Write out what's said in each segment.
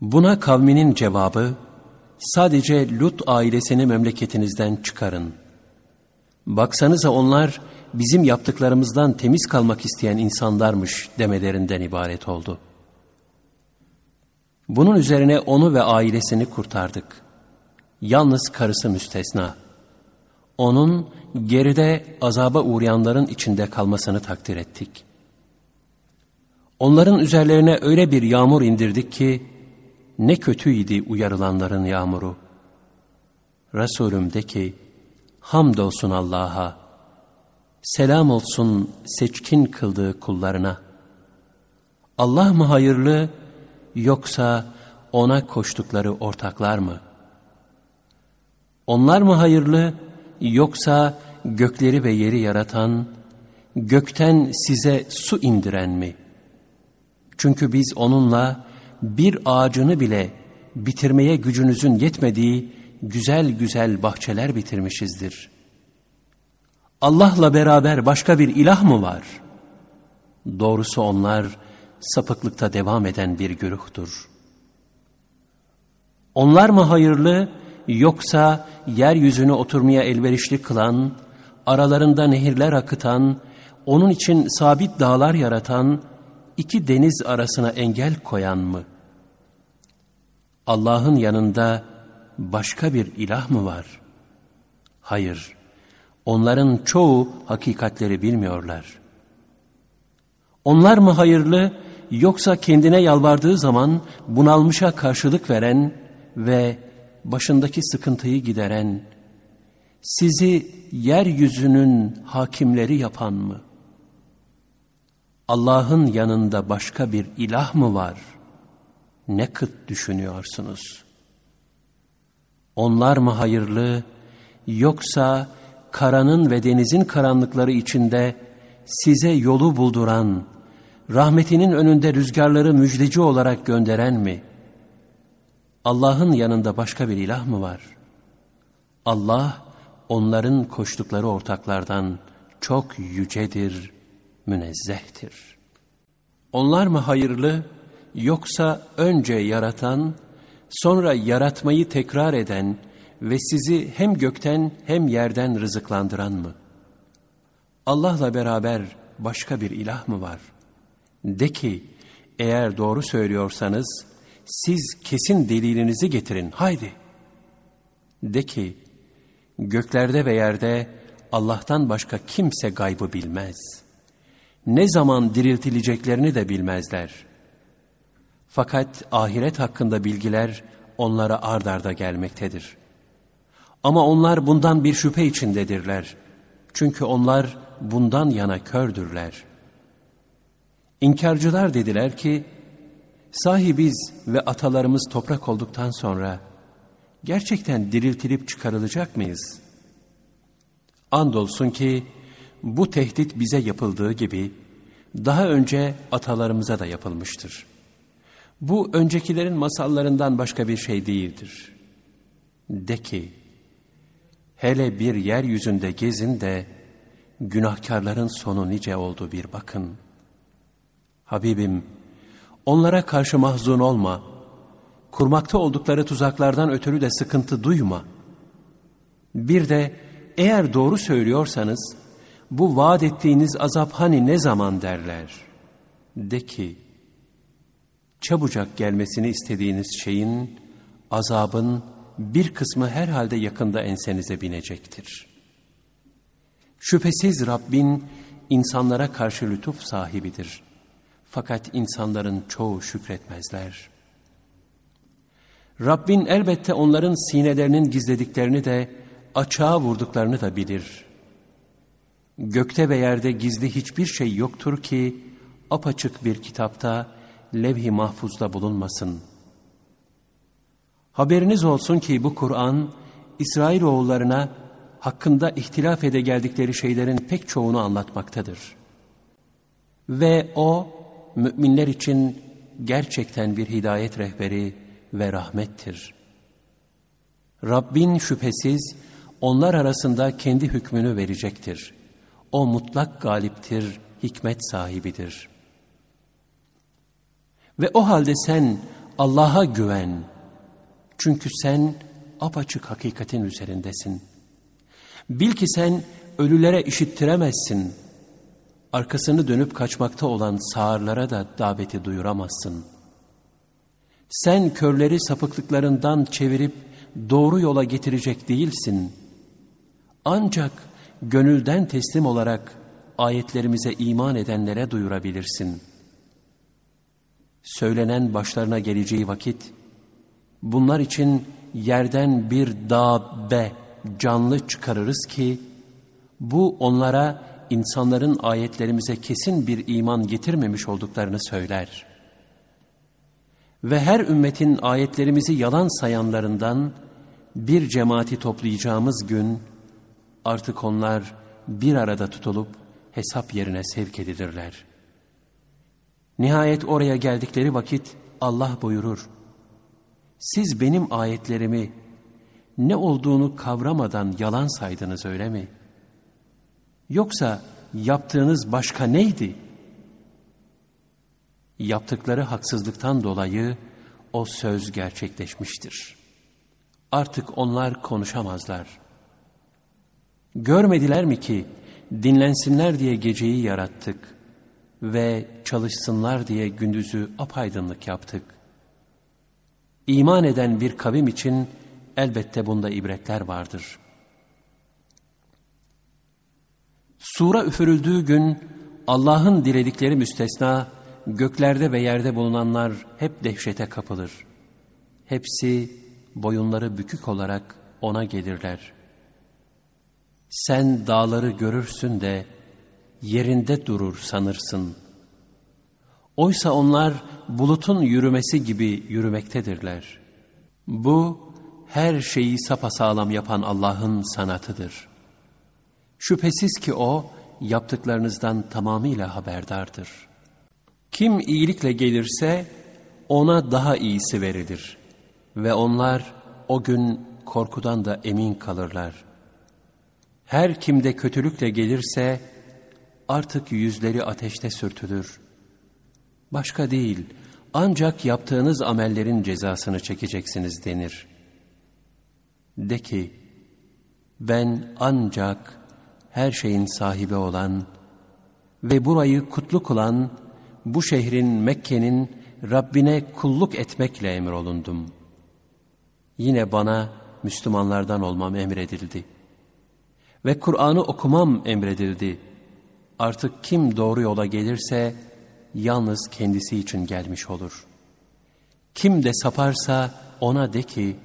Buna kavminin cevabı, sadece Lut ailesini memleketinizden çıkarın. Baksanıza onlar bizim yaptıklarımızdan temiz kalmak isteyen insanlarmış demelerinden ibaret oldu. Bunun üzerine onu ve ailesini kurtardık. Yalnız karısı müstesna. Onun geride azaba uğrayanların içinde kalmasını takdir ettik. Onların üzerlerine öyle bir yağmur indirdik ki, ne kötüydi uyarılanların yağmuru. Resulüm de ki, hamdolsun Allah'a, selam olsun seçkin kıldığı kullarına. Allah mı hayırlı, yoksa ona koştukları ortaklar mı? Onlar mı hayırlı, yoksa gökleri ve yeri yaratan, gökten size su indiren mi? Çünkü biz onunla bir ağacını bile bitirmeye gücünüzün yetmediği güzel güzel bahçeler bitirmişizdir. Allah'la beraber başka bir ilah mı var? Doğrusu onlar sapıklıkta devam eden bir güruhtur. Onlar mı hayırlı yoksa yeryüzünü oturmaya elverişli kılan, aralarında nehirler akıtan, onun için sabit dağlar yaratan, iki deniz arasına engel koyan mı? Allah'ın yanında başka bir ilah mı var? Hayır, onların çoğu hakikatleri bilmiyorlar. Onlar mı hayırlı, yoksa kendine yalvardığı zaman bunalmışa karşılık veren ve başındaki sıkıntıyı gideren, sizi yeryüzünün hakimleri yapan mı? Allah'ın yanında başka bir ilah mı var? Ne kıt düşünüyorsunuz? Onlar mı hayırlı, yoksa karanın ve denizin karanlıkları içinde size yolu bulduran, rahmetinin önünde rüzgarları müjdeci olarak gönderen mi? Allah'ın yanında başka bir ilah mı var? Allah, onların koştukları ortaklardan çok yücedir, münezzehtir. Onlar mı hayırlı, yoksa önce yaratan, sonra yaratmayı tekrar eden ve sizi hem gökten hem yerden rızıklandıran mı? Allah'la beraber başka bir ilah mı var? De ki, eğer doğru söylüyorsanız, siz kesin delilinizi getirin, haydi. De ki, göklerde ve yerde Allah'tan başka kimse gaybı bilmez.'' ne zaman diriltileceklerini de bilmezler. Fakat ahiret hakkında bilgiler onlara ard arda gelmektedir. Ama onlar bundan bir şüphe içindedirler. Çünkü onlar bundan yana kördürler. İnkarcılar dediler ki, sahi biz ve atalarımız toprak olduktan sonra gerçekten diriltilip çıkarılacak mıyız? Andolsun ki bu tehdit bize yapıldığı gibi daha önce atalarımıza da yapılmıştır. Bu öncekilerin masallarından başka bir şey değildir. De ki, hele bir yeryüzünde gezin de günahkarların sonu nice oldu bir bakın. Habibim, onlara karşı mahzun olma, kurmakta oldukları tuzaklardan ötürü de sıkıntı duyma. Bir de eğer doğru söylüyorsanız, bu vaat ettiğiniz azap hani ne zaman derler. De ki, çabucak gelmesini istediğiniz şeyin, azabın bir kısmı herhalde yakında ensenize binecektir. Şüphesiz Rabbin insanlara karşı lütuf sahibidir. Fakat insanların çoğu şükretmezler. Rabbin elbette onların sinelerinin gizlediklerini de açığa vurduklarını da bilir. Gökte ve yerde gizli hiçbir şey yoktur ki apaçık bir kitapta levh-i mahfuzda bulunmasın. Haberiniz olsun ki bu Kur'an İsrail oğullarına hakkında ihtilaf ede geldikleri şeylerin pek çoğunu anlatmaktadır. Ve o müminler için gerçekten bir hidayet rehberi ve rahmettir. Rabbin şüphesiz onlar arasında kendi hükmünü verecektir. O mutlak galiptir, hikmet sahibidir. Ve o halde sen Allah'a güven. Çünkü sen apaçık hakikatin üzerindesin. Bil ki sen ölülere işittiremezsin. Arkasını dönüp kaçmakta olan sağırlara da daveti duyuramazsın. Sen körleri sapıklıklarından çevirip doğru yola getirecek değilsin. Ancak gönülden teslim olarak ayetlerimize iman edenlere duyurabilirsin. Söylenen başlarına geleceği vakit, bunlar için yerden bir dabbe, canlı çıkarırız ki, bu onlara insanların ayetlerimize kesin bir iman getirmemiş olduklarını söyler. Ve her ümmetin ayetlerimizi yalan sayanlarından bir cemaati toplayacağımız gün, artık onlar bir arada tutulup hesap yerine sevk edilirler. Nihayet oraya geldikleri vakit Allah buyurur, siz benim ayetlerimi ne olduğunu kavramadan yalan saydınız öyle mi? Yoksa yaptığınız başka neydi? Yaptıkları haksızlıktan dolayı o söz gerçekleşmiştir. Artık onlar konuşamazlar. Görmediler mi ki dinlensinler diye geceyi yarattık ve çalışsınlar diye gündüzü apaydınlık yaptık. İman eden bir kavim için elbette bunda ibretler vardır. Sura üfürüldüğü gün Allah'ın diledikleri müstesna göklerde ve yerde bulunanlar hep dehşete kapılır. Hepsi boyunları bükük olarak ona gelirler. Sen dağları görürsün de yerinde durur sanırsın. Oysa onlar bulutun yürümesi gibi yürümektedirler. Bu her şeyi sapasağlam yapan Allah'ın sanatıdır. Şüphesiz ki O yaptıklarınızdan tamamıyla haberdardır. Kim iyilikle gelirse ona daha iyisi verilir ve onlar o gün korkudan da emin kalırlar. Her kimde kötülükle gelirse artık yüzleri ateşte sürtülür. Başka değil, ancak yaptığınız amellerin cezasını çekeceksiniz denir. De ki, ben ancak her şeyin sahibi olan ve burayı kutlu kılan bu şehrin Mekke'nin Rabbine kulluk etmekle emrolundum. Yine bana Müslümanlardan olmam emredildi. Ve Kur'an'ı okumam emredildi. Artık kim doğru yola gelirse yalnız kendisi için gelmiş olur. Kim de saparsa ona de ki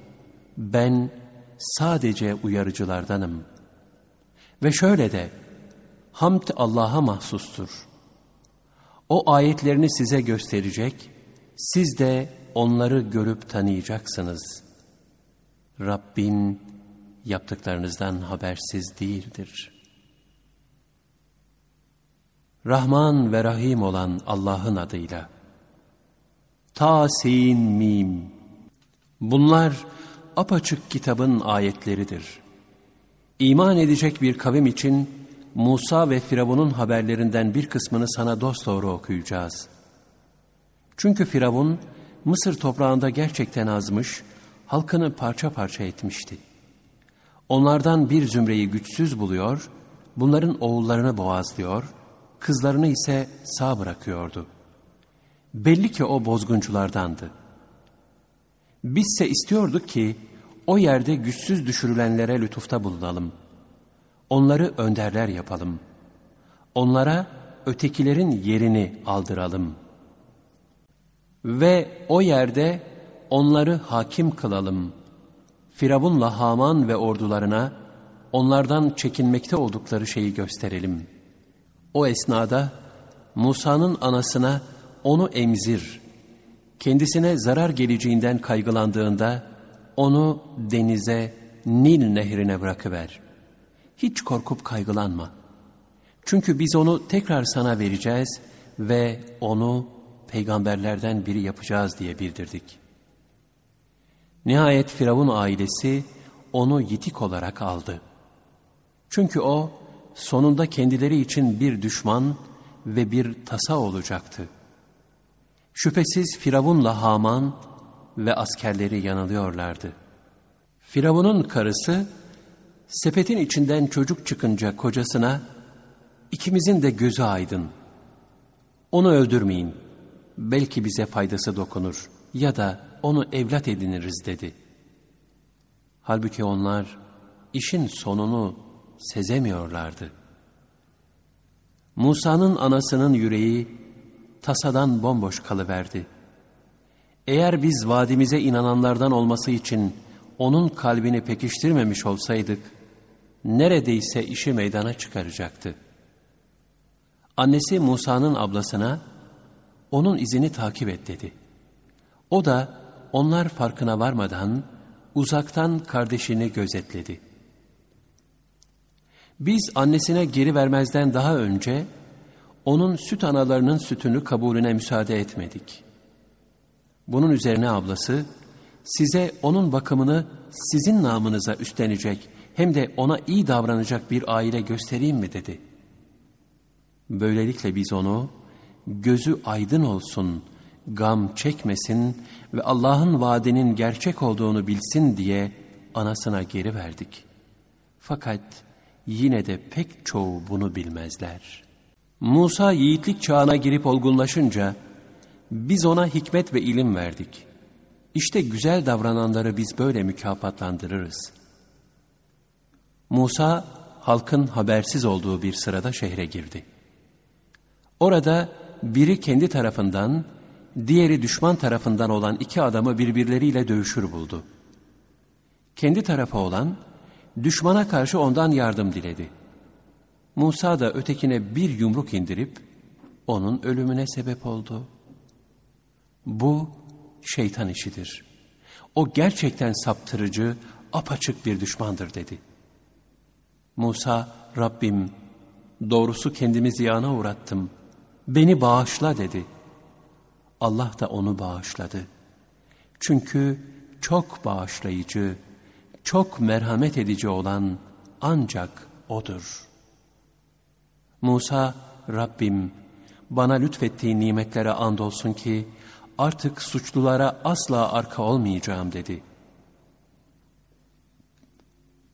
ben sadece uyarıcılardanım. Ve şöyle de hamd Allah'a mahsustur. O ayetlerini size gösterecek, siz de onları görüp tanıyacaksınız. Rabbin yaptıklarınızdan habersiz değildir. Rahman ve Rahim olan Allah'ın adıyla. Tasin Mim. Bunlar apaçık kitabın ayetleridir. İman edecek bir kavim için Musa ve Firavun'un haberlerinden bir kısmını sana dosdoğru okuyacağız. Çünkü Firavun Mısır toprağında gerçekten azmış, halkını parça parça etmişti. Onlardan bir zümreyi güçsüz buluyor, bunların oğullarını boğazlıyor, kızlarını ise sağ bırakıyordu. Belli ki o bozgunculardandı. Bizse istiyorduk ki o yerde güçsüz düşürülenlere lütufta bulunalım. Onları önderler yapalım. Onlara ötekilerin yerini aldıralım. Ve o yerde onları hakim kılalım. Firavunla Haman ve ordularına onlardan çekinmekte oldukları şeyi gösterelim. O esnada Musa'nın anasına onu emzir, kendisine zarar geleceğinden kaygılandığında onu denize, Nil nehrine bırakıver. Hiç korkup kaygılanma. Çünkü biz onu tekrar sana vereceğiz ve onu peygamberlerden biri yapacağız diye bildirdik. Nihayet Firavun ailesi onu yitik olarak aldı. Çünkü o sonunda kendileri için bir düşman ve bir tasa olacaktı. Şüphesiz Firavunla Haman ve askerleri yanılıyorlardı. Firavun'un karısı sepetin içinden çocuk çıkınca kocasına ikimizin de gözü aydın. Onu öldürmeyin. Belki bize faydası dokunur ya da onu evlat ediniriz dedi. Halbuki onlar işin sonunu sezemiyorlardı. Musa'nın anasının yüreği tasadan bomboş kalıverdi. Eğer biz vadimize inananlardan olması için onun kalbini pekiştirmemiş olsaydık, neredeyse işi meydana çıkaracaktı. Annesi Musa'nın ablasına, onun izini takip et dedi. O da onlar farkına varmadan uzaktan kardeşini gözetledi. Biz annesine geri vermezden daha önce onun süt analarının sütünü kabulüne müsaade etmedik. Bunun üzerine ablası, size onun bakımını sizin namınıza üstlenecek hem de ona iyi davranacak bir aile göstereyim mi dedi. Böylelikle biz onu gözü aydın olsun, gam çekmesin ve Allah'ın vaadinin gerçek olduğunu bilsin diye anasına geri verdik. Fakat yine de pek çoğu bunu bilmezler. Musa yiğitlik çağına girip olgunlaşınca biz ona hikmet ve ilim verdik. İşte güzel davrananları biz böyle mükafatlandırırız. Musa halkın habersiz olduğu bir sırada şehre girdi. Orada biri kendi tarafından, diğeri düşman tarafından olan iki adamı birbirleriyle dövüşür buldu. Kendi tarafı olan, düşmana karşı ondan yardım diledi. Musa da ötekine bir yumruk indirip, onun ölümüne sebep oldu. Bu, şeytan işidir. O gerçekten saptırıcı, apaçık bir düşmandır dedi. Musa, Rabbim, doğrusu kendimi ziyana uğrattım. Beni bağışla dedi. Allah da onu bağışladı. Çünkü çok bağışlayıcı, çok merhamet edici olan ancak O'dur. Musa, Rabbim, bana lütfettiğin nimetlere andolsun ki, artık suçlulara asla arka olmayacağım dedi.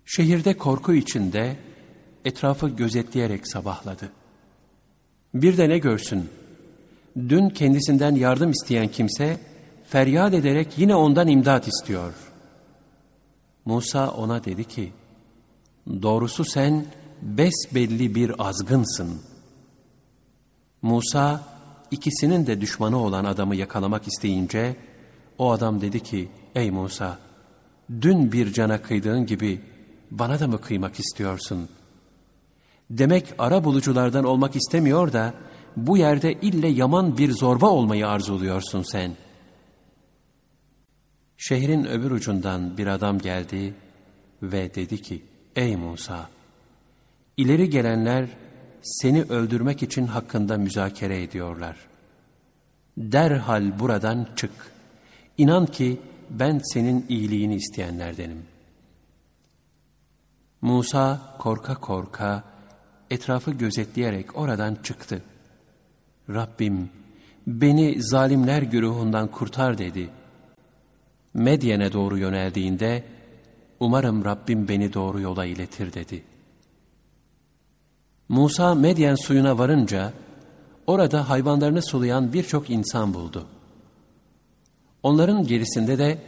Şehirde korku içinde etrafı gözetleyerek sabahladı. Bir de ne görsün? Dün kendisinden yardım isteyen kimse feryat ederek yine ondan imdat istiyor. Musa ona dedi ki, doğrusu sen besbelli bir azgınsın. Musa ikisinin de düşmanı olan adamı yakalamak isteyince o adam dedi ki ey Musa dün bir cana kıydığın gibi bana da mı kıymak istiyorsun? Demek ara buluculardan olmak istemiyor da bu yerde ille yaman bir zorba olmayı arzuluyorsun sen. Şehrin öbür ucundan bir adam geldi ve dedi ki ey Musa ileri gelenler seni öldürmek için hakkında müzakere ediyorlar. Derhal buradan çık. İnan ki ben senin iyiliğini isteyenlerdenim. Musa korka korka etrafı gözetleyerek oradan çıktı. Rabbim beni zalimler güruhundan kurtar dedi. Medyen'e doğru yöneldiğinde umarım Rabbim beni doğru yola iletir dedi.'' Musa Medyen suyuna varınca orada hayvanlarını sulayan birçok insan buldu. Onların gerisinde de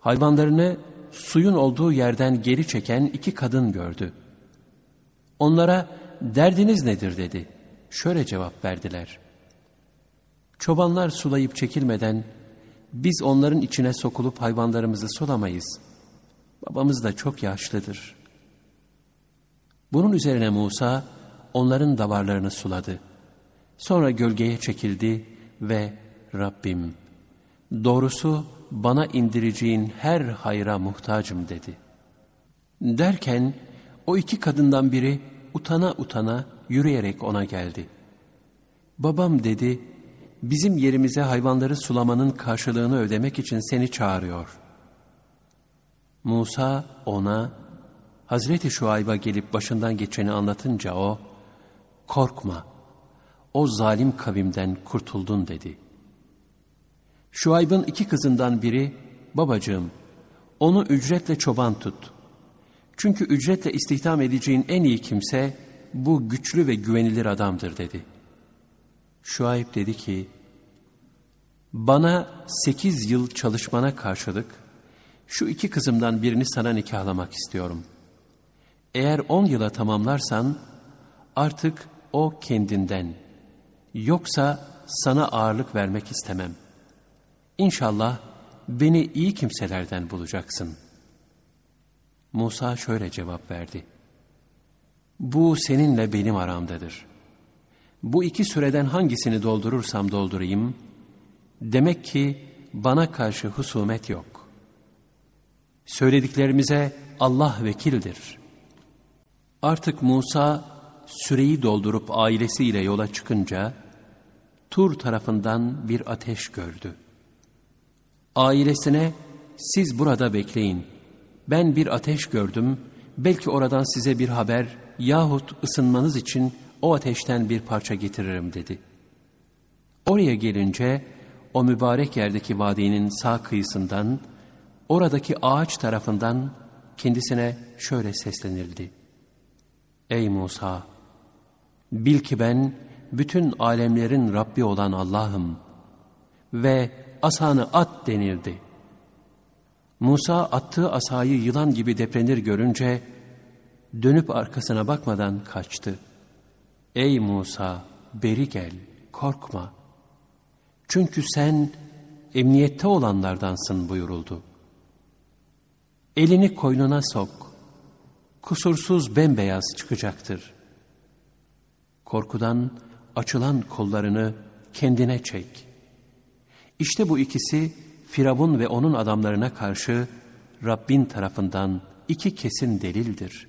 hayvanlarını suyun olduğu yerden geri çeken iki kadın gördü. Onlara derdiniz nedir dedi. Şöyle cevap verdiler. Çobanlar sulayıp çekilmeden biz onların içine sokulup hayvanlarımızı sulamayız. Babamız da çok yaşlıdır. Bunun üzerine Musa onların davarlarını suladı. Sonra gölgeye çekildi ve Rabbim doğrusu bana indireceğin her hayra muhtacım dedi. Derken o iki kadından biri utana utana yürüyerek ona geldi. Babam dedi, bizim yerimize hayvanları sulamanın karşılığını ödemek için seni çağırıyor. Musa ona, Hazreti Şuayb'a gelip başından geçeni anlatınca o, korkma, o zalim kavimden kurtuldun dedi. Şuayb'ın iki kızından biri, babacığım, onu ücretle çoban tut. Çünkü ücretle istihdam edeceğin en iyi kimse, bu güçlü ve güvenilir adamdır dedi. Şuayb dedi ki, bana sekiz yıl çalışmana karşılık, şu iki kızımdan birini sana nikahlamak istiyorum. Eğer on yıla tamamlarsan, artık o kendinden, yoksa sana ağırlık vermek istemem. İnşallah beni iyi kimselerden bulacaksın. Musa şöyle cevap verdi. Bu seninle benim aramdadır. Bu iki süreden hangisini doldurursam doldurayım, demek ki bana karşı husumet yok. Söylediklerimize Allah vekildir. Artık Musa süreyi doldurup ailesiyle yola çıkınca, Tur tarafından bir ateş gördü. Ailesine, siz burada bekleyin, ben bir ateş gördüm, belki oradan size bir haber yahut ısınmanız için o ateşten bir parça getiririm dedi. Oraya gelince o mübarek yerdeki vadinin sağ kıyısından, oradaki ağaç tarafından kendisine şöyle seslenildi. Ey Musa! Bil ki ben bütün alemlerin Rabbi olan Allah'ım ve asanı at denildi. Musa attığı asayı yılan gibi deprenir görünce dönüp arkasına bakmadan kaçtı. Ey Musa beri gel korkma. Çünkü sen emniyette olanlardansın buyuruldu. Elini koynuna sok. Kusursuz bembeyaz çıkacaktır. Korkudan açılan kollarını kendine çek. İşte bu ikisi Firavun ve onun adamlarına karşı Rabbin tarafından iki kesin delildir.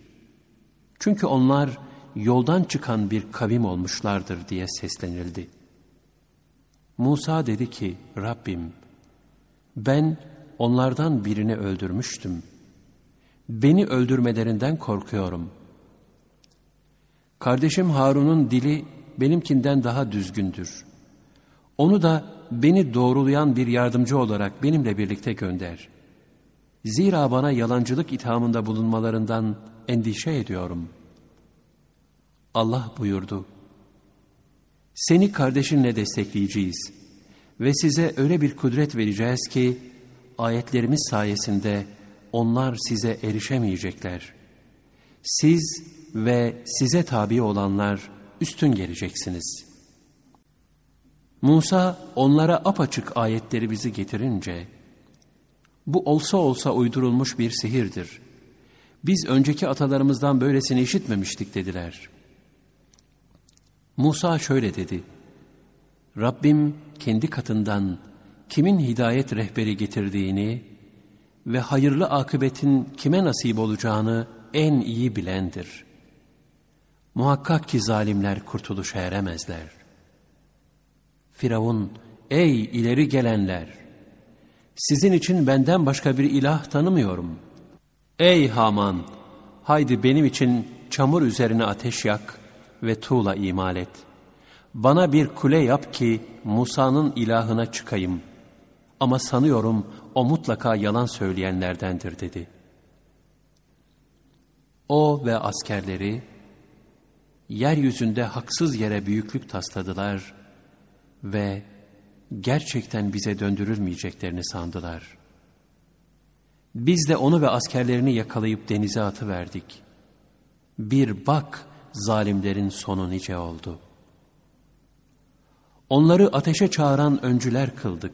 Çünkü onlar yoldan çıkan bir kavim olmuşlardır diye seslenildi. Musa dedi ki Rabbim ben onlardan birini öldürmüştüm. Beni öldürmelerinden korkuyorum. Kardeşim Harun'un dili benimkinden daha düzgündür. Onu da beni doğrulayan bir yardımcı olarak benimle birlikte gönder. Zira bana yalancılık ithamında bulunmalarından endişe ediyorum. Allah buyurdu. Seni kardeşinle destekleyeceğiz ve size öyle bir kudret vereceğiz ki ayetlerimiz sayesinde onlar size erişemeyecekler. Siz ve size tabi olanlar üstün geleceksiniz. Musa onlara apaçık ayetleri bizi getirince, bu olsa olsa uydurulmuş bir sihirdir. Biz önceki atalarımızdan böylesini işitmemiştik dediler. Musa şöyle dedi, Rabbim kendi katından kimin hidayet rehberi getirdiğini ve hayırlı akıbetin kime nasip olacağını en iyi bilendir. Muhakkak ki zalimler kurtuluşa eremezler. Firavun, ey ileri gelenler! Sizin için benden başka bir ilah tanımıyorum. Ey Haman! Haydi benim için çamur üzerine ateş yak ve tuğla imal et. Bana bir kule yap ki Musa'nın ilahına çıkayım. Ama sanıyorum o mutlaka yalan söyleyenlerdendir dedi. O ve askerleri, yeryüzünde haksız yere büyüklük tasladılar ve gerçekten bize döndürülmeyeceklerini sandılar. Biz de onu ve askerlerini yakalayıp denize atıverdik. Bir bak zalimlerin sonu nice oldu. Onları ateşe çağıran öncüler kıldık.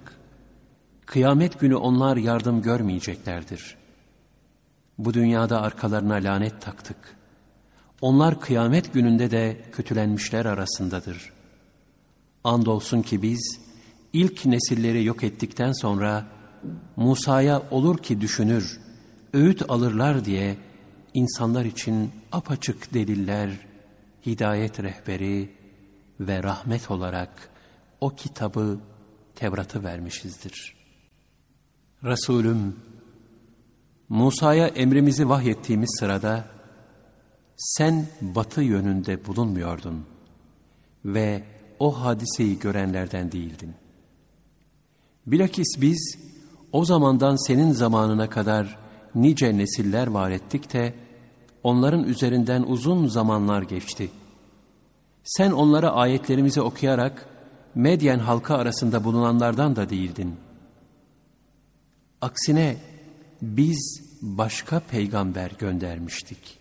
Kıyamet günü onlar yardım görmeyeceklerdir. Bu dünyada arkalarına lanet taktık.'' Onlar kıyamet gününde de kötülenmişler arasındadır. Andolsun ki biz ilk nesilleri yok ettikten sonra Musa'ya olur ki düşünür, öğüt alırlar diye insanlar için apaçık deliller, hidayet rehberi ve rahmet olarak o kitabı Tevrat'ı vermişizdir. Resulüm, Musa'ya emrimizi vahyettiğimiz sırada, sen batı yönünde bulunmuyordun ve o hadiseyi görenlerden değildin. Bilakis biz o zamandan senin zamanına kadar nice nesiller var ettik de onların üzerinden uzun zamanlar geçti. Sen onlara ayetlerimizi okuyarak Medyen halka arasında bulunanlardan da değildin. Aksine biz başka peygamber göndermiştik.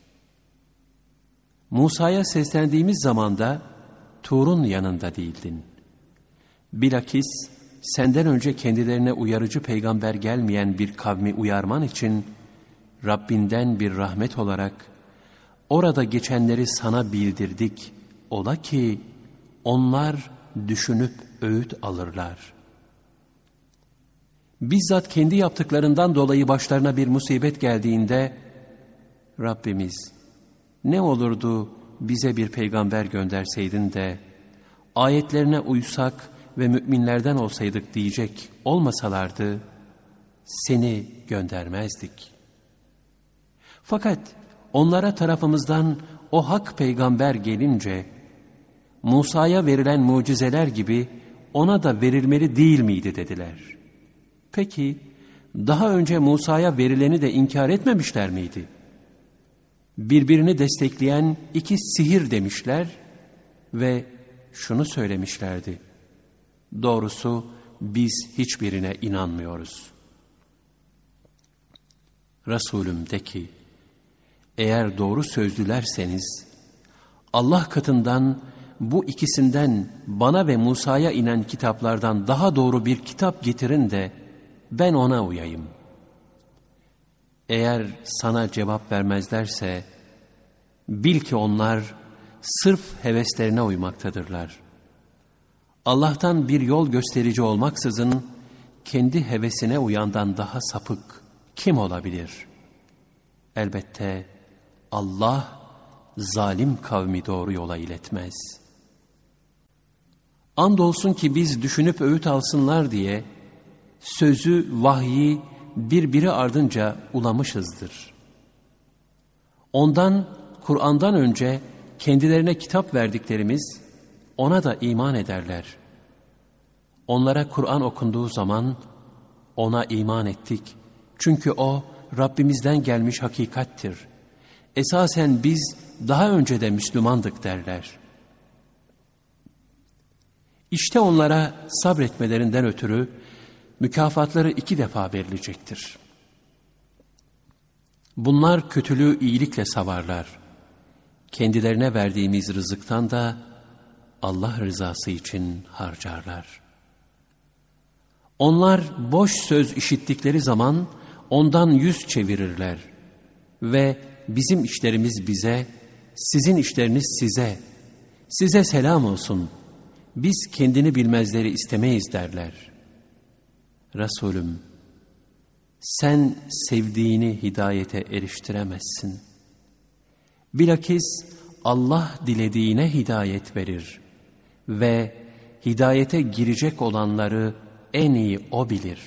Musa'ya seslendiğimiz zamanda Tur'un yanında değildin. Bilakis senden önce kendilerine uyarıcı peygamber gelmeyen bir kavmi uyarman için Rabbinden bir rahmet olarak orada geçenleri sana bildirdik. Ola ki onlar düşünüp öğüt alırlar. Bizzat kendi yaptıklarından dolayı başlarına bir musibet geldiğinde Rabbimiz ne olurdu bize bir peygamber gönderseydin de ayetlerine uysak ve müminlerden olsaydık diyecek olmasalardı seni göndermezdik. Fakat onlara tarafımızdan o hak peygamber gelince Musa'ya verilen mucizeler gibi ona da verilmeli değil miydi dediler. Peki daha önce Musa'ya verileni de inkar etmemişler miydi? Birbirini destekleyen iki sihir demişler ve şunu söylemişlerdi. Doğrusu biz hiçbirine inanmıyoruz. Resulüm de ki, eğer doğru sözlülerseniz, Allah katından bu ikisinden bana ve Musa'ya inen kitaplardan daha doğru bir kitap getirin de ben ona uyayım. Eğer sana cevap vermezlerse bil ki onlar sırf heveslerine uymaktadırlar. Allah'tan bir yol gösterici olmaksızın kendi hevesine uyandan daha sapık kim olabilir? Elbette Allah zalim kavmi doğru yola iletmez.'' Andolsun ki biz düşünüp öğüt alsınlar diye sözü, vahyi birbiri ardınca ulamışızdır. Ondan, Kur'an'dan önce kendilerine kitap verdiklerimiz ona da iman ederler. Onlara Kur'an okunduğu zaman ona iman ettik. Çünkü o Rabbimizden gelmiş hakikattir. Esasen biz daha önce de Müslümandık derler.'' İşte onlara sabretmelerinden ötürü mükafatları iki defa verilecektir. Bunlar kötülüğü iyilikle savarlar. Kendilerine verdiğimiz rızıktan da Allah rızası için harcarlar. Onlar boş söz işittikleri zaman ondan yüz çevirirler ve bizim işlerimiz bize, sizin işleriniz size, size selam olsun.'' biz kendini bilmezleri istemeyiz derler. Resulüm, sen sevdiğini hidayete eriştiremezsin. Bilakis Allah dilediğine hidayet verir ve hidayete girecek olanları en iyi O bilir.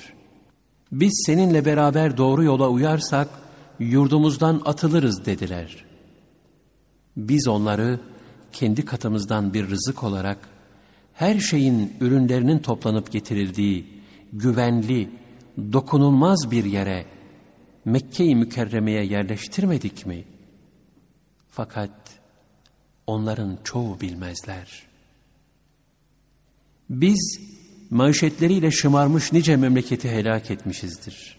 Biz seninle beraber doğru yola uyarsak yurdumuzdan atılırız dediler. Biz onları kendi katımızdan bir rızık olarak her şeyin ürünlerinin toplanıp getirildiği güvenli, dokunulmaz bir yere Mekke-i Mükerreme'ye yerleştirmedik mi? Fakat onların çoğu bilmezler. Biz manşetleriyle şımarmış nice memleketi helak etmişizdir.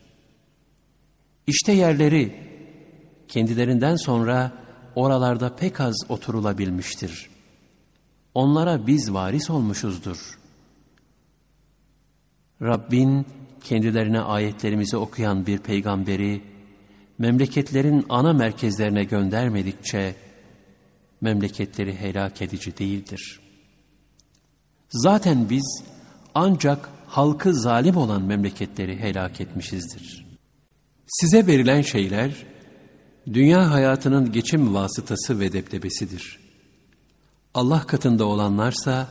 İşte yerleri kendilerinden sonra oralarda pek az oturulabilmiştir.'' onlara biz varis olmuşuzdur. Rabbin kendilerine ayetlerimizi okuyan bir peygamberi memleketlerin ana merkezlerine göndermedikçe memleketleri helak edici değildir. Zaten biz ancak halkı zalim olan memleketleri helak etmişizdir. Size verilen şeyler dünya hayatının geçim vasıtası ve deptebesidir. Allah katında olanlarsa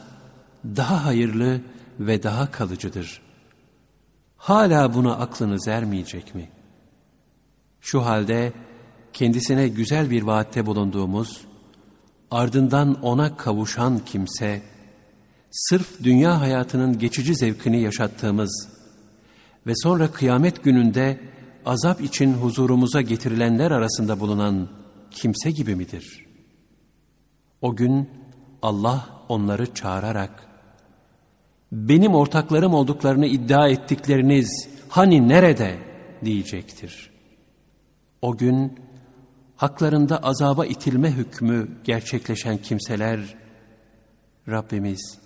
daha hayırlı ve daha kalıcıdır. Hala buna aklınız ermeyecek mi? Şu halde kendisine güzel bir vaatte bulunduğumuz, ardından ona kavuşan kimse, sırf dünya hayatının geçici zevkini yaşattığımız ve sonra kıyamet gününde azap için huzurumuza getirilenler arasında bulunan kimse gibi midir? O gün Allah onları çağırarak, benim ortaklarım olduklarını iddia ettikleriniz hani nerede diyecektir. O gün haklarında azaba itilme hükmü gerçekleşen kimseler, Rabbimiz,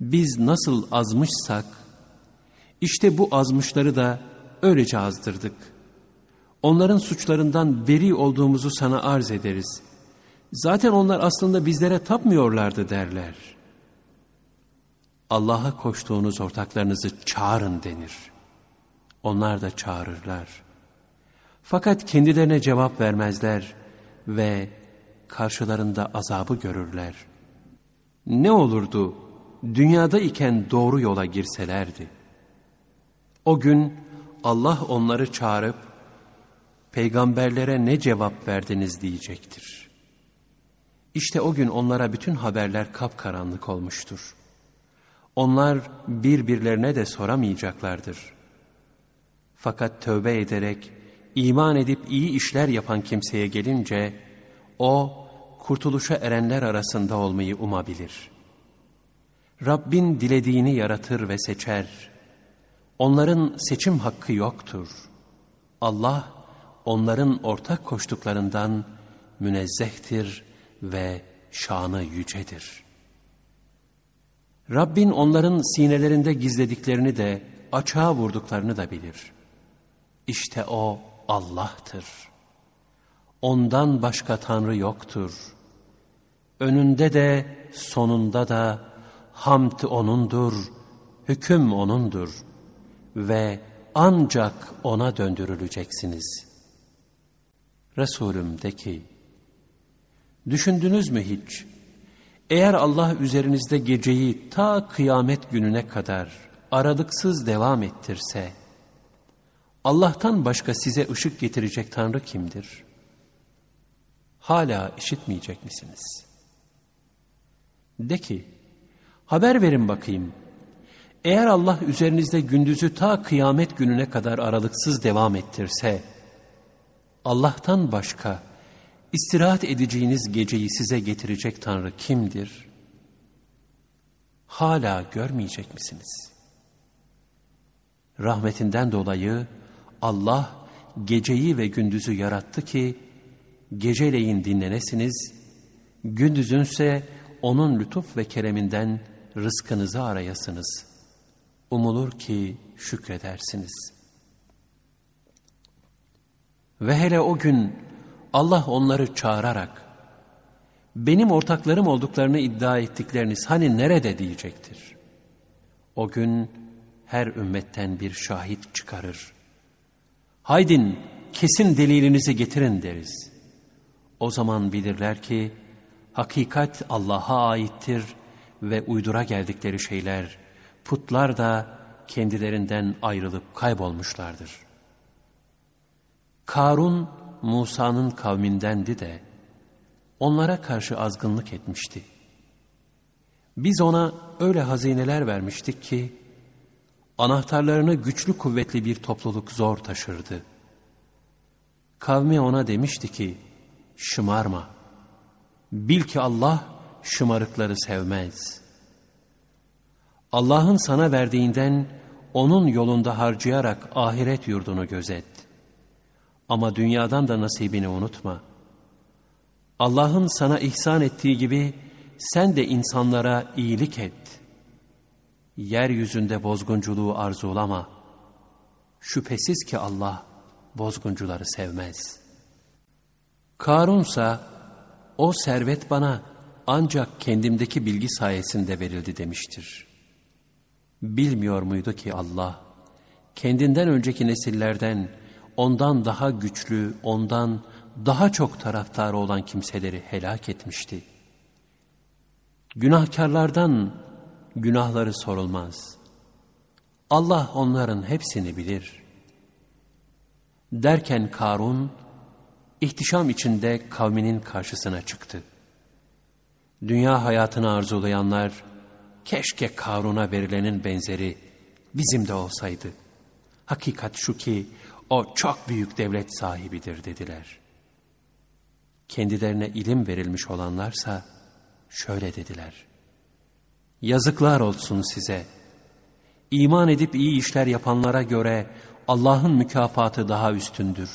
biz nasıl azmışsak, işte bu azmışları da öylece azdırdık. Onların suçlarından beri olduğumuzu sana arz ederiz. Zaten onlar aslında bizlere tapmıyorlardı derler. Allah'a koştuğunuz ortaklarınızı çağırın denir. Onlar da çağırırlar. Fakat kendilerine cevap vermezler ve karşılarında azabı görürler. Ne olurdu dünyada iken doğru yola girselerdi. O gün Allah onları çağırıp peygamberlere ne cevap verdiniz diyecektir. İşte o gün onlara bütün haberler kapkaranlık olmuştur. Onlar birbirlerine de soramayacaklardır. Fakat tövbe ederek iman edip iyi işler yapan kimseye gelince o kurtuluşa erenler arasında olmayı umabilir. Rabbin dilediğini yaratır ve seçer. Onların seçim hakkı yoktur. Allah onların ortak koştuklarından münezzehtir ve şanı yücedir. Rabbin onların sinelerinde gizlediklerini de açığa vurduklarını da bilir. İşte o Allah'tır. Ondan başka Tanrı yoktur. Önünde de sonunda da hamd O'nundur, hüküm O'nundur ve ancak O'na döndürüleceksiniz. Resulüm de ki, düşündünüz mü hiç? Eğer Allah üzerinizde geceyi ta kıyamet gününe kadar aralıksız devam ettirse, Allah'tan başka size ışık getirecek Tanrı kimdir? Hala işitmeyecek misiniz? De ki, haber verin bakayım. Eğer Allah üzerinizde gündüzü ta kıyamet gününe kadar aralıksız devam ettirse, Allah'tan başka istirahat edeceğiniz geceyi size getirecek Tanrı kimdir? Hala görmeyecek misiniz? Rahmetinden dolayı Allah geceyi ve gündüzü yarattı ki geceleyin dinlenesiniz, gündüzünse onun lütuf ve kereminden rızkınızı arayasınız. Umulur ki şükredersiniz. Ve hele o gün Allah onları çağırarak, benim ortaklarım olduklarını iddia ettikleriniz hani nerede diyecektir. O gün her ümmetten bir şahit çıkarır. Haydin kesin delilinizi getirin deriz. O zaman bilirler ki hakikat Allah'a aittir ve uydura geldikleri şeyler putlar da kendilerinden ayrılıp kaybolmuşlardır. Karun Musa'nın kavmindendi de onlara karşı azgınlık etmişti. Biz ona öyle hazineler vermiştik ki anahtarlarını güçlü kuvvetli bir topluluk zor taşırdı. Kavmi ona demişti ki şımarma. Bil ki Allah şımarıkları sevmez. Allah'ın sana verdiğinden onun yolunda harcayarak ahiret yurdunu gözet. Ama dünyadan da nasibini unutma. Allah'ın sana ihsan ettiği gibi sen de insanlara iyilik et. Yeryüzünde bozgunculuğu arzulama. Şüphesiz ki Allah bozguncuları sevmez. Karunsa o servet bana ancak kendimdeki bilgi sayesinde verildi demiştir. Bilmiyor muydu ki Allah kendinden önceki nesillerden ondan daha güçlü, ondan daha çok taraftarı olan kimseleri helak etmişti. Günahkarlardan günahları sorulmaz. Allah onların hepsini bilir. Derken Karun, ihtişam içinde kavminin karşısına çıktı. Dünya hayatını arzulayanlar, keşke Karun'a verilenin benzeri bizim de olsaydı Hakikat şu ki o çok büyük devlet sahibidir dediler. Kendilerine ilim verilmiş olanlarsa şöyle dediler. Yazıklar olsun size. İman edip iyi işler yapanlara göre Allah'ın mükafatı daha üstündür.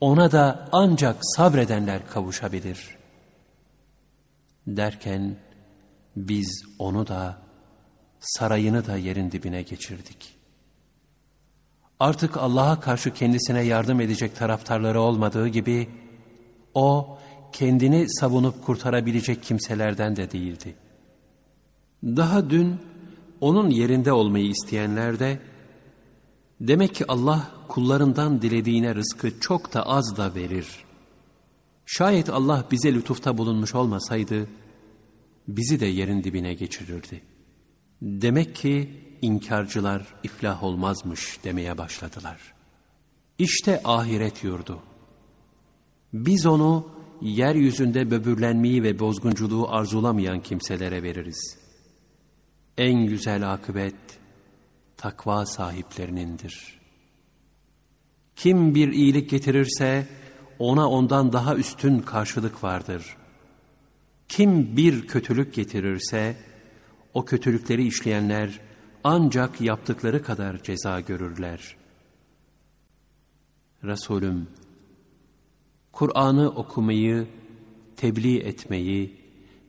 Ona da ancak sabredenler kavuşabilir. Derken biz onu da sarayını da yerin dibine geçirdik. Artık Allah'a karşı kendisine yardım edecek taraftarları olmadığı gibi o kendini savunup kurtarabilecek kimselerden de değildi. Daha dün onun yerinde olmayı isteyenler de demek ki Allah kullarından dilediğine rızkı çok da az da verir. Şayet Allah bize lütufta bulunmuş olmasaydı bizi de yerin dibine geçirirdi. Demek ki inkarcılar iflah olmazmış demeye başladılar. İşte ahiret yurdu. Biz onu yeryüzünde böbürlenmeyi ve bozgunculuğu arzulamayan kimselere veririz. En güzel akıbet takva sahiplerinindir. Kim bir iyilik getirirse ona ondan daha üstün karşılık vardır. Kim bir kötülük getirirse o kötülükleri işleyenler ancak yaptıkları kadar ceza görürler. Resulüm, Kur'an'ı okumayı, tebliğ etmeyi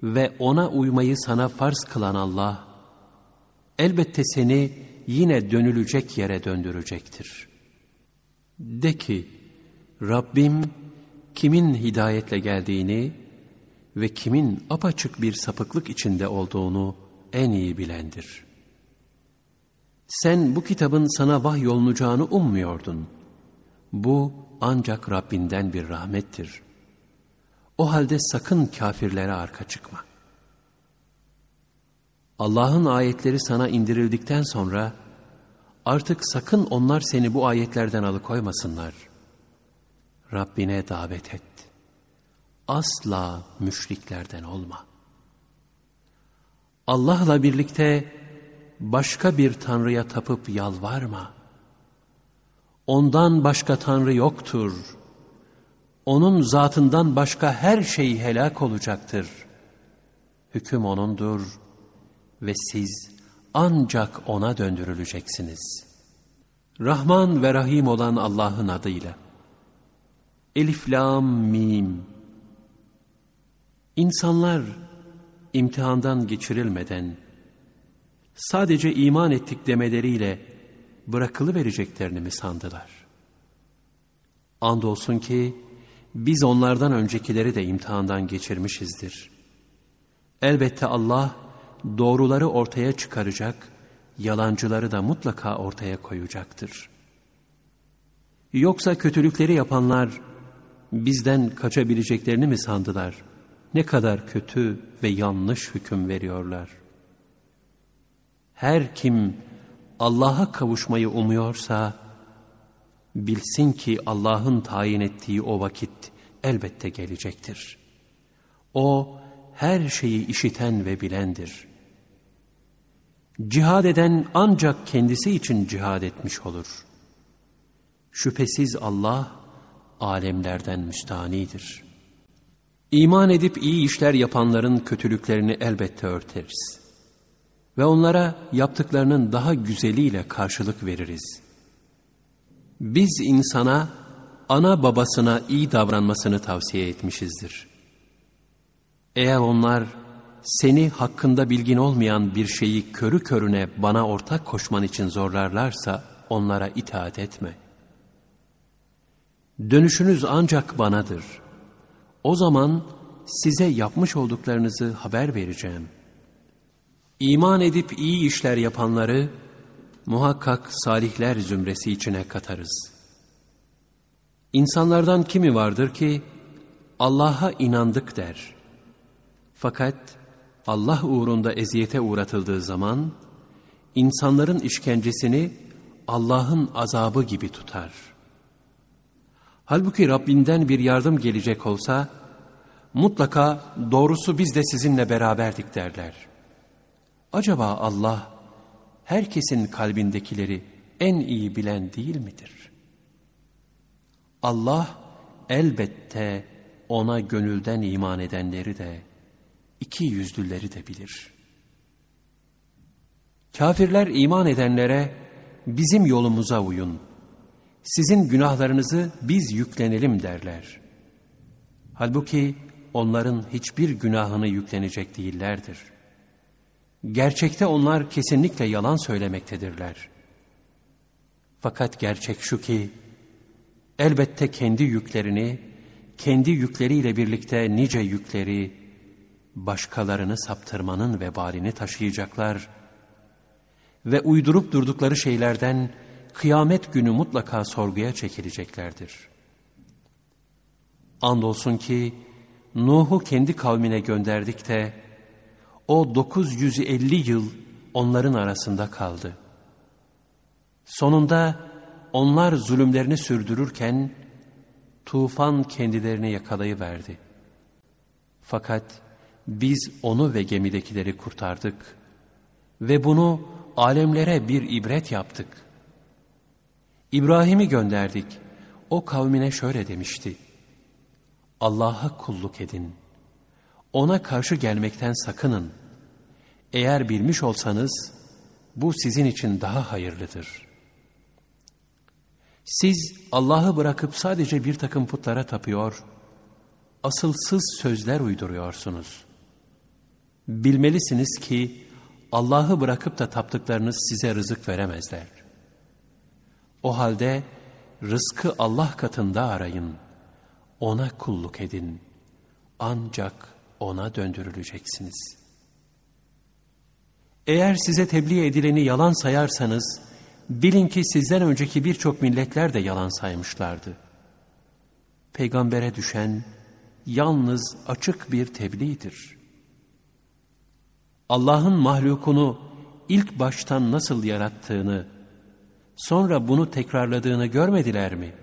ve ona uymayı sana farz kılan Allah, elbette seni yine dönülecek yere döndürecektir. De ki, Rabbim kimin hidayetle geldiğini ve kimin apaçık bir sapıklık içinde olduğunu en iyi bilendir. Sen bu kitabın sana vahyolunacağını ummuyordun. Bu ancak Rabbinden bir rahmettir. O halde sakın kafirlere arka çıkma. Allah'ın ayetleri sana indirildikten sonra artık sakın onlar seni bu ayetlerden alıkoymasınlar. Rabbine davet et. Asla müşriklerden olma. Allah'la birlikte başka bir tanrıya tapıp yalvarma. Ondan başka tanrı yoktur. Onun zatından başka her şey helak olacaktır. Hüküm O'nundur ve siz ancak O'na döndürüleceksiniz. Rahman ve Rahim olan Allah'ın adıyla. Elif, Lam, Mim. İnsanlar imtihandan geçirilmeden sadece iman ettik demeleriyle bırakılı vereceklerini mi sandılar? Andolsun ki biz onlardan öncekileri de imtihandan geçirmişizdir. Elbette Allah doğruları ortaya çıkaracak, yalancıları da mutlaka ortaya koyacaktır. Yoksa kötülükleri yapanlar bizden kaçabileceklerini mi sandılar? Ne kadar kötü ve yanlış hüküm veriyorlar. Her kim Allah'a kavuşmayı umuyorsa, bilsin ki Allah'ın tayin ettiği o vakit elbette gelecektir. O, her şeyi işiten ve bilendir. Cihad eden ancak kendisi için cihad etmiş olur. Şüphesiz Allah, alemlerden müstanidir. İman edip iyi işler yapanların kötülüklerini elbette örteriz. Ve onlara yaptıklarının daha güzeliyle karşılık veririz. Biz insana, ana babasına iyi davranmasını tavsiye etmişizdir. Eğer onlar seni hakkında bilgin olmayan bir şeyi körü körüne bana ortak koşman için zorlarlarsa onlara itaat etme. Dönüşünüz ancak banadır. O zaman size yapmış olduklarınızı haber vereceğim. İman edip iyi işler yapanları muhakkak salihler zümresi içine katarız. İnsanlardan kimi vardır ki Allah'a inandık der. Fakat Allah uğrunda eziyete uğratıldığı zaman insanların işkencesini Allah'ın azabı gibi tutar. Halbuki Rabbinden bir yardım gelecek olsa mutlaka doğrusu biz de sizinle beraberdik derler. Acaba Allah herkesin kalbindekileri en iyi bilen değil midir? Allah elbette ona gönülden iman edenleri de, iki yüzlüleri de bilir. Kafirler iman edenlere, bizim yolumuza uyun, sizin günahlarınızı biz yüklenelim derler. Halbuki onların hiçbir günahını yüklenecek değillerdir. Gerçekte onlar kesinlikle yalan söylemektedirler. Fakat gerçek şu ki, elbette kendi yüklerini, kendi yükleriyle birlikte nice yükleri, başkalarını saptırmanın vebalini taşıyacaklar ve uydurup durdukları şeylerden kıyamet günü mutlaka sorguya çekileceklerdir. Andolsun ki Nuh'u kendi kavmine gönderdik de o 950 yıl onların arasında kaldı. Sonunda onlar zulümlerini sürdürürken tufan kendilerini yakalayıverdi. Fakat biz onu ve gemidekileri kurtardık ve bunu alemlere bir ibret yaptık. İbrahim'i gönderdik. O kavmine şöyle demişti. Allah'a kulluk edin. Ona karşı gelmekten sakının. Eğer bilmiş olsanız bu sizin için daha hayırlıdır. Siz Allah'ı bırakıp sadece bir takım putlara tapıyor, asılsız sözler uyduruyorsunuz. Bilmelisiniz ki Allah'ı bırakıp da taptıklarınız size rızık veremezler. O halde rızkı Allah katında arayın. Ona kulluk edin. Ancak ona döndürüleceksiniz. Eğer size tebliğ edileni yalan sayarsanız, bilin ki sizden önceki birçok milletler de yalan saymışlardı. Peygambere düşen yalnız açık bir tebliğdir. Allah'ın mahlukunu ilk baştan nasıl yarattığını, sonra bunu tekrarladığını görmediler mi?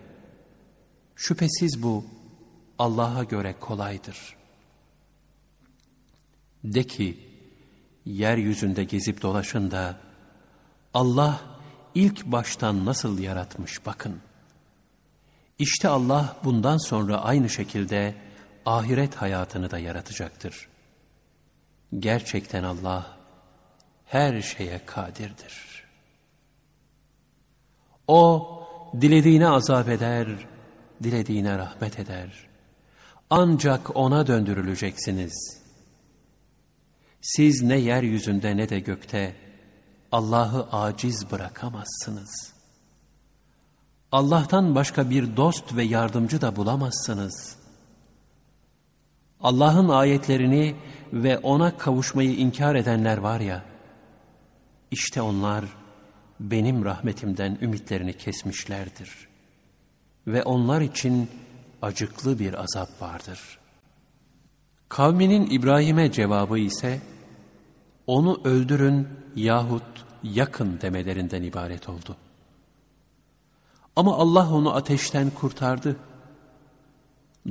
Şüphesiz bu Allah'a göre kolaydır. De ki, yeryüzünde gezip dolaşın da, Allah ilk baştan nasıl yaratmış bakın. İşte Allah bundan sonra aynı şekilde ahiret hayatını da yaratacaktır. Gerçekten Allah her şeye kadirdir. O dilediğine azap eder, dilediğine rahmet eder. Ancak ona döndürüleceksiniz. Siz ne yeryüzünde ne de gökte Allah'ı aciz bırakamazsınız. Allah'tan başka bir dost ve yardımcı da bulamazsınız. Allah'ın ayetlerini ve ona kavuşmayı inkar edenler var ya, işte onlar benim rahmetimden ümitlerini kesmişlerdir. Ve onlar için acıklı bir azap vardır. Kavminin İbrahim'e cevabı ise, onu öldürün yahut yakın demelerinden ibaret oldu. Ama Allah onu ateşten kurtardı.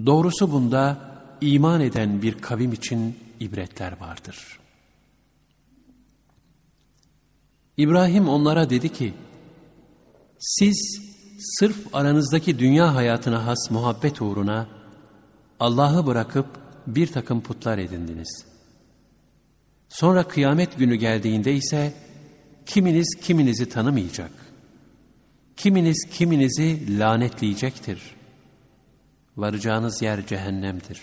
Doğrusu bunda iman eden bir kavim için ibretler vardır. İbrahim onlara dedi ki, siz sırf aranızdaki dünya hayatına has muhabbet uğruna Allah'ı bırakıp bir takım putlar edindiniz. Sonra kıyamet günü geldiğinde ise kiminiz kiminizi tanımayacak. Kiminiz kiminizi lanetleyecektir. Varacağınız yer cehennemdir.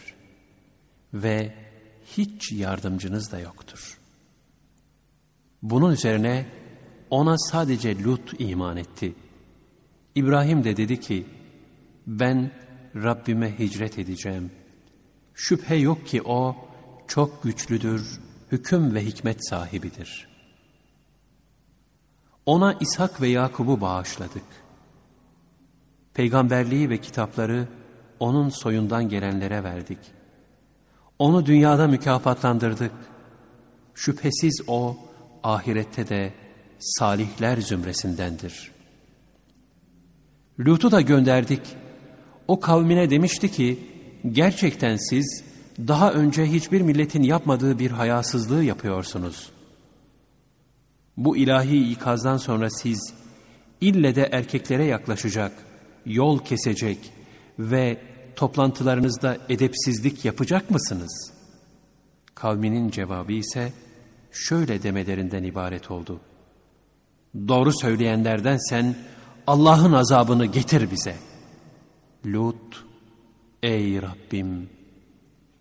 Ve hiç yardımcınız da yoktur. Bunun üzerine ona sadece Lut iman etti. İbrahim de dedi ki, ben Rabbime hicret edeceğim. Şüphe yok ki o çok güçlüdür, hüküm ve hikmet sahibidir. Ona İshak ve Yakub'u bağışladık. Peygamberliği ve kitapları onun soyundan gelenlere verdik. Onu dünyada mükafatlandırdık. Şüphesiz o ahirette de salihler zümresindendir. Lut'u da gönderdik. O kavmine demişti ki, gerçekten siz daha önce hiçbir milletin yapmadığı bir hayasızlığı yapıyorsunuz. Bu ilahi ikazdan sonra siz ille de erkeklere yaklaşacak, yol kesecek ve toplantılarınızda edepsizlik yapacak mısınız? Kavminin cevabı ise şöyle demelerinden ibaret oldu. Doğru söyleyenlerden sen Allah'ın azabını getir bize. Lut, ey Rabbim,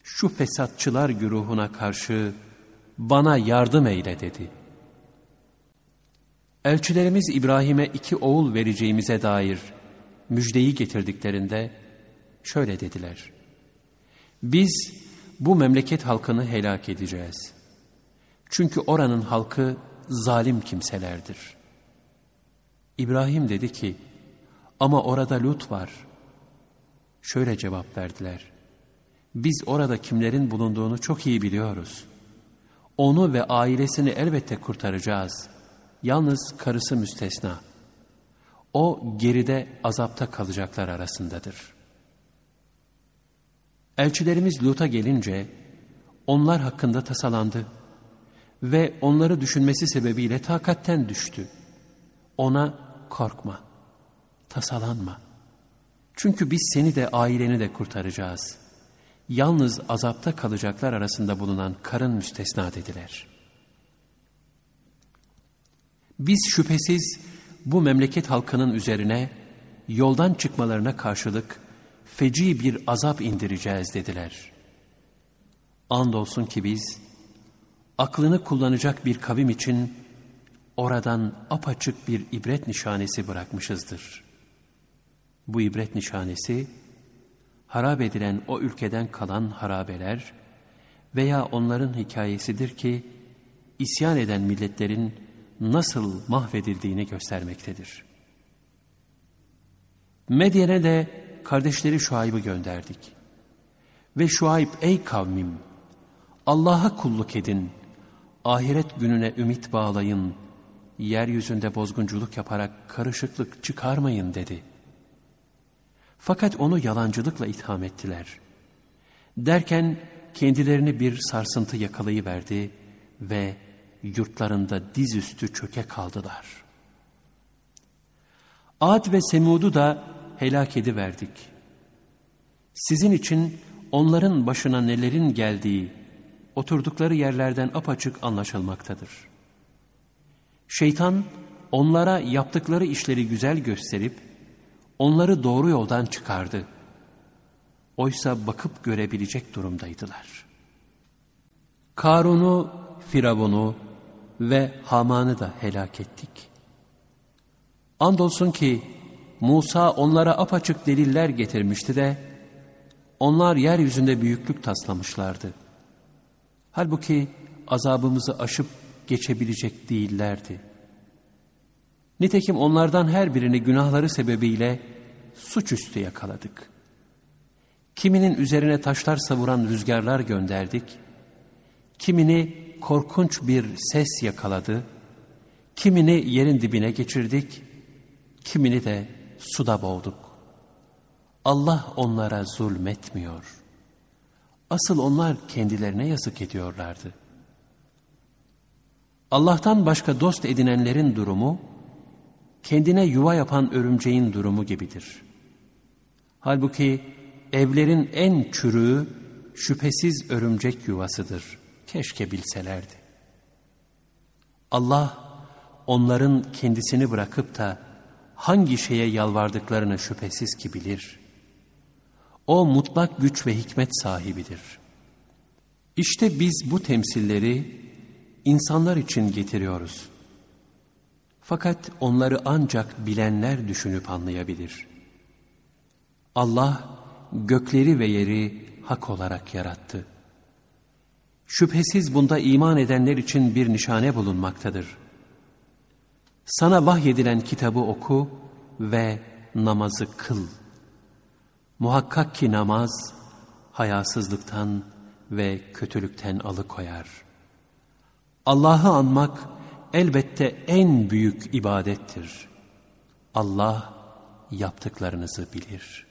şu fesatçılar güruhuna karşı bana yardım eyle dedi. Elçilerimiz İbrahim'e iki oğul vereceğimize dair müjdeyi getirdiklerinde şöyle dediler. Biz bu memleket halkını helak edeceğiz. Çünkü oranın halkı zalim kimselerdir. İbrahim dedi ki, ama orada Lut var. Şöyle cevap verdiler. Biz orada kimlerin bulunduğunu çok iyi biliyoruz. Onu ve ailesini elbette kurtaracağız. Yalnız karısı müstesna. O geride azapta kalacaklar arasındadır.'' Elçilerimiz Lut'a gelince onlar hakkında tasalandı ve onları düşünmesi sebebiyle takatten düştü. Ona korkma, tasalanma. Çünkü biz seni de aileni de kurtaracağız. Yalnız azapta kalacaklar arasında bulunan karın müstesna dediler. Biz şüphesiz bu memleket halkının üzerine yoldan çıkmalarına karşılık feci bir azap indireceğiz dediler. Andolsun ki biz aklını kullanacak bir kavim için oradan apaçık bir ibret nişanesi bırakmışızdır. Bu ibret nişanesi harap edilen o ülkeden kalan harabeler veya onların hikayesidir ki isyan eden milletlerin nasıl mahvedildiğini göstermektedir. Medyen'e de kardeşleri Şuayb'ı gönderdik. Ve Şuayb ey kavmim Allah'a kulluk edin, ahiret gününe ümit bağlayın, yeryüzünde bozgunculuk yaparak karışıklık çıkarmayın dedi. Fakat onu yalancılıkla itham ettiler. Derken kendilerini bir sarsıntı yakalayıverdi ve yurtlarında dizüstü çöke kaldılar. Ad ve Semud'u da helak ediverdik. Sizin için onların başına nelerin geldiği, oturdukları yerlerden apaçık anlaşılmaktadır. Şeytan onlara yaptıkları işleri güzel gösterip, onları doğru yoldan çıkardı. Oysa bakıp görebilecek durumdaydılar. Karun'u, Firavun'u ve Haman'ı da helak ettik. Andolsun ki Musa onlara apaçık deliller getirmişti de onlar yeryüzünde büyüklük taslamışlardı. Halbuki azabımızı aşıp geçebilecek değillerdi. Nitekim onlardan her birini günahları sebebiyle suçüstü yakaladık. Kiminin üzerine taşlar savuran rüzgarlar gönderdik. Kimini korkunç bir ses yakaladı. Kimini yerin dibine geçirdik. Kimini de suda boğduk. Allah onlara zulmetmiyor. Asıl onlar kendilerine yazık ediyorlardı. Allah'tan başka dost edinenlerin durumu, kendine yuva yapan örümceğin durumu gibidir. Halbuki evlerin en çürüğü şüphesiz örümcek yuvasıdır. Keşke bilselerdi. Allah onların kendisini bırakıp da hangi şeye yalvardıklarını şüphesiz ki bilir. O mutlak güç ve hikmet sahibidir. İşte biz bu temsilleri insanlar için getiriyoruz. Fakat onları ancak bilenler düşünüp anlayabilir. Allah gökleri ve yeri hak olarak yarattı. Şüphesiz bunda iman edenler için bir nişane bulunmaktadır.'' Sana vahyedilen kitabı oku ve namazı kıl. Muhakkak ki namaz hayasızlıktan ve kötülükten alıkoyar. Allah'ı anmak elbette en büyük ibadettir. Allah yaptıklarınızı bilir.''